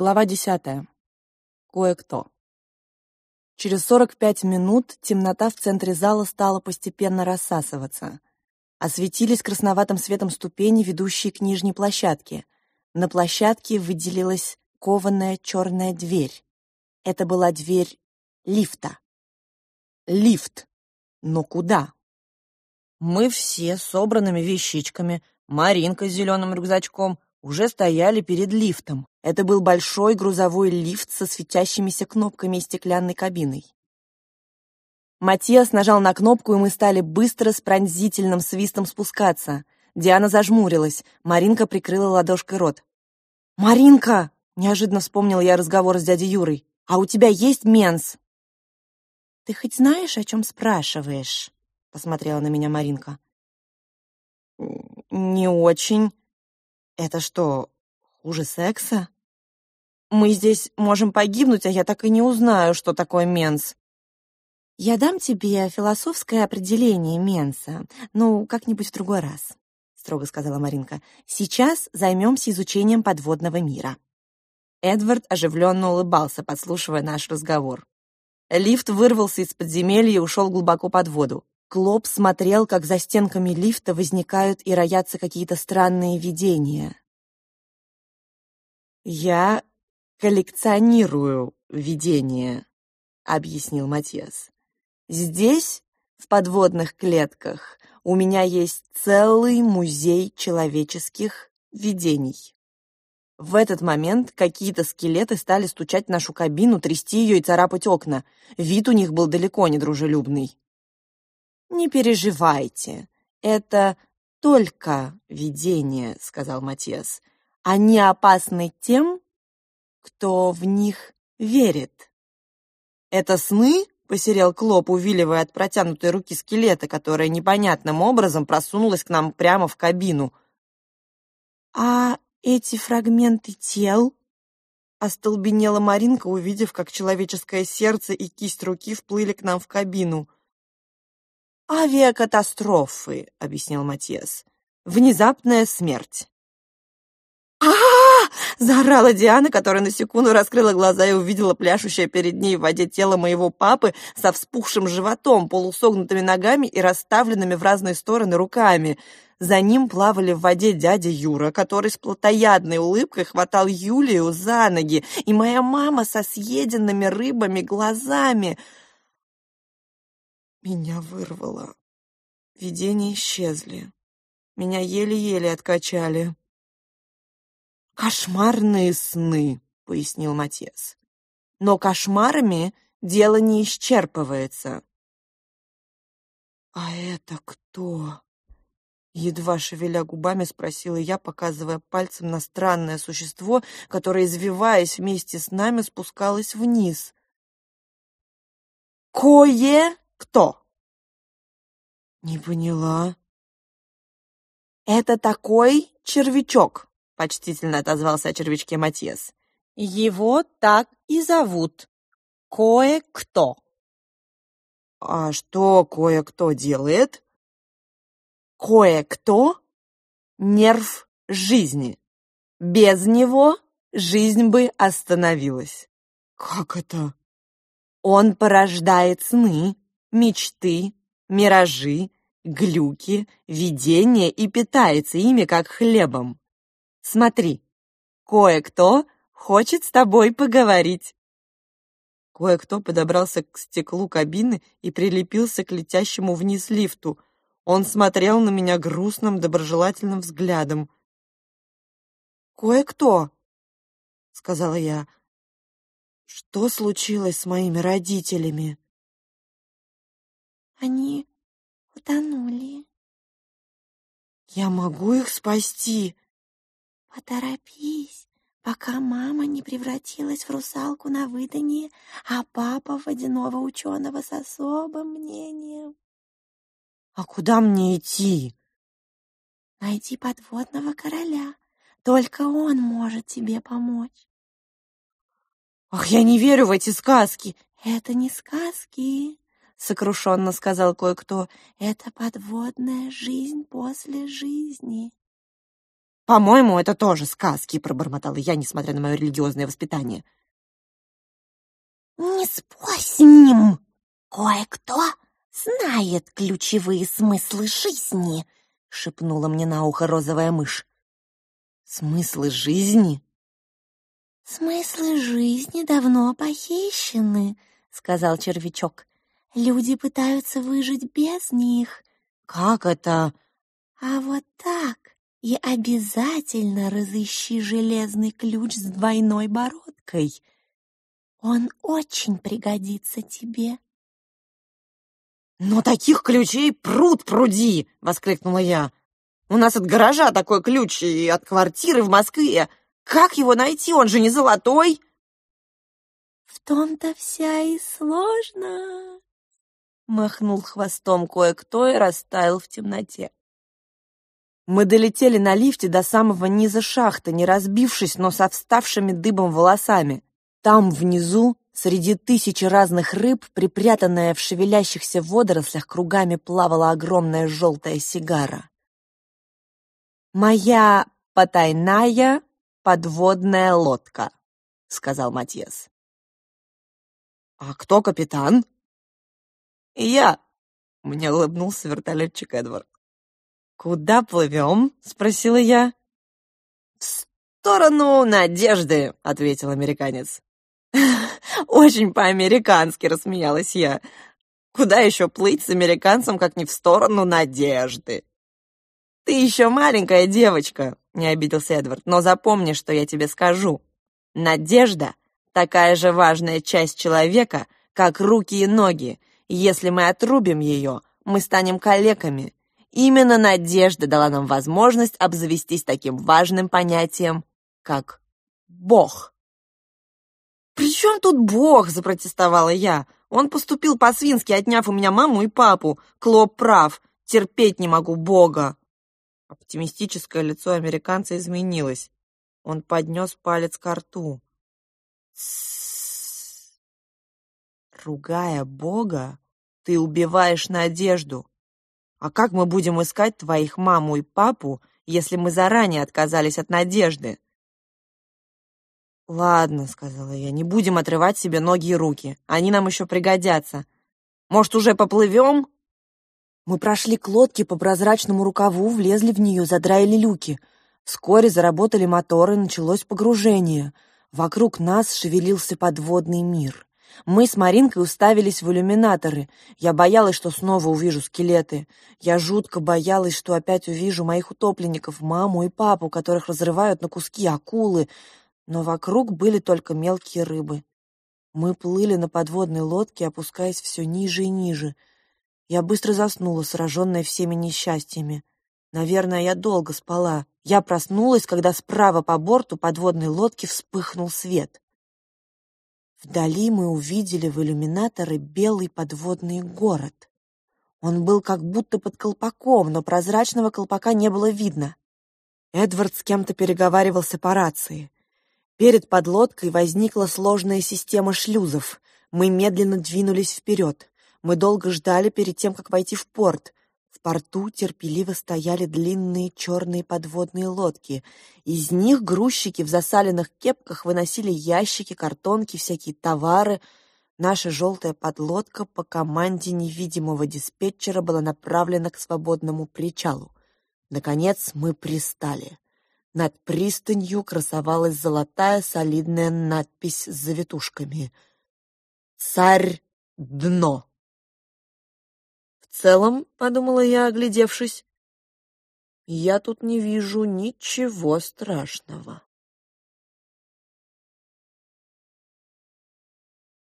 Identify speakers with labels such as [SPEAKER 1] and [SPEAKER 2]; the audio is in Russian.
[SPEAKER 1] Глава десятая. Кое-кто. Через 45 минут темнота в центре зала стала постепенно рассасываться. Осветились красноватым светом ступени, ведущие к нижней площадке. На площадке выделилась кованая черная дверь. Это была дверь лифта. Лифт. Но куда? Мы все собранными вещичками, Маринка с зеленым рюкзачком — уже стояли перед лифтом. Это был большой грузовой лифт со светящимися кнопками и стеклянной кабиной. Матиас нажал на кнопку, и мы стали быстро с пронзительным свистом спускаться. Диана зажмурилась, Маринка прикрыла ладошкой рот. «Маринка!» — неожиданно вспомнил я разговор с дядей Юрой. «А у тебя есть менс?» «Ты хоть знаешь, о чем спрашиваешь?» — посмотрела на меня Маринка. «Не очень», это что, хуже секса? Мы здесь можем погибнуть, а я так и не узнаю, что такое менс. Я дам тебе философское определение менса, ну, как-нибудь в другой раз, строго сказала Маринка. Сейчас займемся изучением подводного мира. Эдвард оживленно улыбался, подслушивая наш разговор. Лифт вырвался из подземелья и ушел глубоко под воду. Клоп смотрел, как за стенками лифта возникают и роятся какие-то странные видения. «Я коллекционирую видения», — объяснил Матиас. «Здесь, в подводных клетках, у меня есть целый музей человеческих видений». В этот момент какие-то скелеты стали стучать в нашу кабину, трясти ее и царапать окна. Вид у них был далеко не дружелюбный. «Не переживайте, это только видение», — сказал Матиас. «Они опасны тем, кто в них верит». «Это сны?» — посерел Клоп, увиливая от протянутой руки скелета, которая непонятным образом просунулась к нам прямо в кабину. «А эти фрагменты тел?» Остолбенела Маринка, увидев, как человеческое сердце и кисть руки вплыли к нам в кабину — «Авиакатастрофы», — объяснил Матиас. «Внезапная смерть». Заорала Диана, которая на секунду раскрыла глаза и увидела пляшущее перед ней в воде тело моего папы со вспухшим животом, полусогнутыми ногами и расставленными в разные стороны руками. За ним плавали в воде дядя Юра, который с плотоядной улыбкой хватал Юлию за ноги, и моя мама со съеденными рыбами глазами — меня вырвало. Видения исчезли. Меня еле-еле откачали. «Кошмарные сны», — пояснил Матес. «Но кошмарами дело не исчерпывается». «А это кто?» Едва шевеля губами, спросила я, показывая пальцем на странное существо, которое, извиваясь вместе с нами, спускалось вниз. «Кое кто? Не поняла. Это такой червячок, почтительно отозвался о червячке Матьес. Его так и зовут. Кое-кто. А что кое-кто делает? Кое-кто — нерв жизни. Без него жизнь бы остановилась. Как это? Он порождает сны, мечты, миражи, глюки, видения и питается ими, как хлебом. Смотри, кое-кто хочет с тобой поговорить. Кое-кто подобрался к стеклу кабины и прилепился к летящему вниз лифту. Он смотрел на меня грустным, доброжелательным взглядом. «Кое-кто», — сказала я, — «что случилось с моими родителями?»
[SPEAKER 2] Они утонули.
[SPEAKER 1] Я могу их спасти.
[SPEAKER 2] Поторопись, пока мама не превратилась в русалку на выданье, а папа водяного ученого с особым мнением.
[SPEAKER 1] А куда мне идти?
[SPEAKER 2] Найди подводного короля. Только он может тебе помочь.
[SPEAKER 1] Ах, я не верю в эти сказки.
[SPEAKER 2] Это не сказки
[SPEAKER 1] сокрушенно сказал кое-кто.
[SPEAKER 2] Это подводная жизнь после жизни.
[SPEAKER 1] «По-моему, это тоже сказки», — пробормотала я, несмотря на мое религиозное воспитание.
[SPEAKER 2] «Не спорь с ним! Кое-кто знает ключевые смыслы жизни», — шепнула мне на ухо розовая мышь.
[SPEAKER 1] «Смыслы жизни?»
[SPEAKER 2] «Смыслы жизни давно похищены», — сказал червячок. «Люди пытаются выжить без них».
[SPEAKER 1] «Как это?»
[SPEAKER 2] «А вот так. И обязательно разыщи железный ключ с двойной бородкой. Он очень пригодится тебе».
[SPEAKER 1] «Но таких ключей пруд пруди!» — воскликнула я. «У нас от гаража такой ключ и от квартиры в Москве. Как его найти? Он же не золотой!»
[SPEAKER 2] «В том-то вся и сложно!» Махнул хвостом кое-кто и растаял в темноте.
[SPEAKER 1] Мы долетели на лифте до самого низа шахты, не разбившись, но со вставшими дыбом волосами. Там, внизу, среди тысячи разных рыб, припрятанная в шевелящихся водорослях, кругами плавала огромная желтая сигара. «Моя потайная подводная лодка», — сказал Матьес. «А кто капитан?» «Я», — мне улыбнулся вертолетчик Эдвард. «Куда плывем?» — спросила я. «В сторону надежды», — ответил американец. «Очень по-американски», — рассмеялась я. «Куда еще плыть с американцем, как не в сторону надежды?» «Ты еще маленькая девочка», — не обиделся Эдвард, «но запомни, что я тебе скажу. Надежда — такая же важная часть человека, как руки и ноги. Если мы отрубим ее, мы станем калеками, Именно надежда дала нам возможность обзавестись таким важным понятием, как Бог. «При чем тут Бог?» — запротестовала я. «Он поступил по-свински, отняв у меня маму и папу. Клоп прав. Терпеть не могу Бога». Оптимистическое лицо американца изменилось. Он поднес палец к рту. Ругая Бога, ты убиваешь надежду. А как мы будем искать твоих маму и папу, если мы заранее отказались от надежды? Ладно, сказала я, не будем отрывать себе ноги и руки. Они нам еще пригодятся. Может, уже поплывем? Мы прошли к лодке по прозрачному рукаву, влезли в нее, задраили люки. Вскоре заработали моторы, началось погружение. Вокруг нас шевелился подводный мир. Мы с Маринкой уставились в иллюминаторы. Я боялась, что снова увижу скелеты. Я жутко боялась, что опять увижу моих утопленников, маму и папу, которых разрывают на куски акулы. Но вокруг были только мелкие рыбы. Мы плыли на подводной лодке, опускаясь все ниже и ниже. Я быстро заснула, сраженная всеми несчастьями. Наверное, я долго спала. Я проснулась, когда справа по борту подводной лодки вспыхнул свет. Вдали мы увидели в иллюминаторы белый подводный город. Он был как будто под колпаком, но прозрачного колпака не было видно. Эдвард с кем-то переговаривался по рации. Перед подлодкой возникла сложная система шлюзов. Мы медленно двинулись вперед. Мы долго ждали перед тем, как войти в порт. В порту терпеливо стояли длинные черные подводные лодки. Из них грузчики в засаленных кепках выносили ящики, картонки, всякие товары. Наша желтая подлодка по команде невидимого диспетчера была направлена к свободному причалу. Наконец мы пристали. Над пристанью красовалась золотая солидная надпись с завитушками. «Царь дно». Целом, — подумала я, оглядевшись, — я тут не вижу ничего страшного.